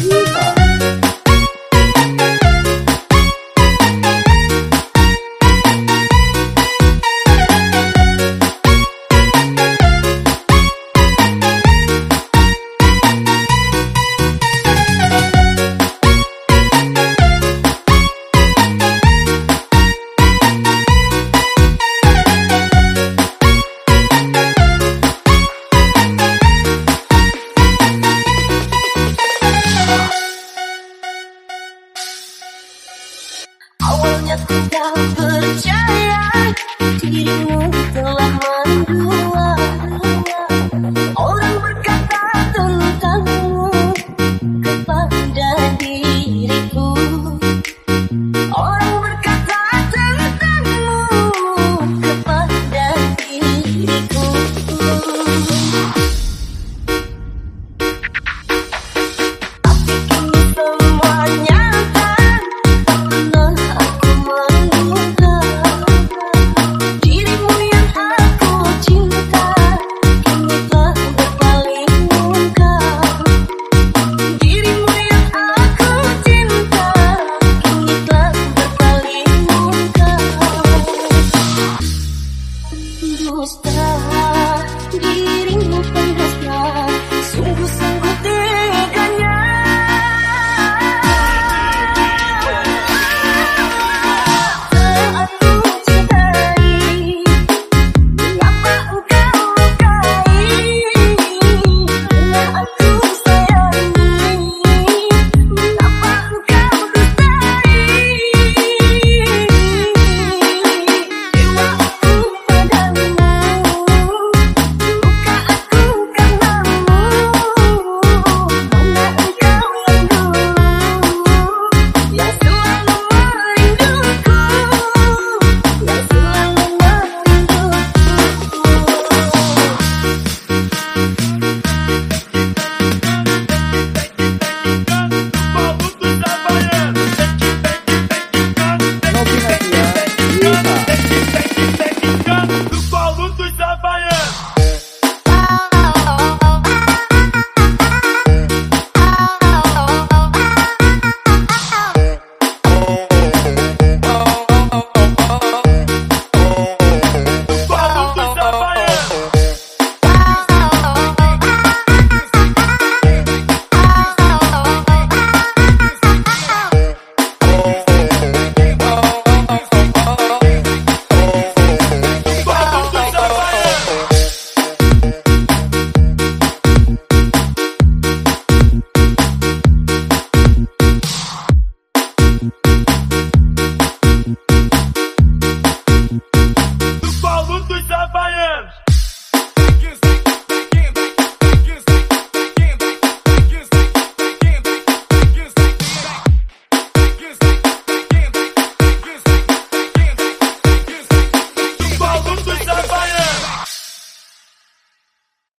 你傻 Awalnya ku tak percaya dirimu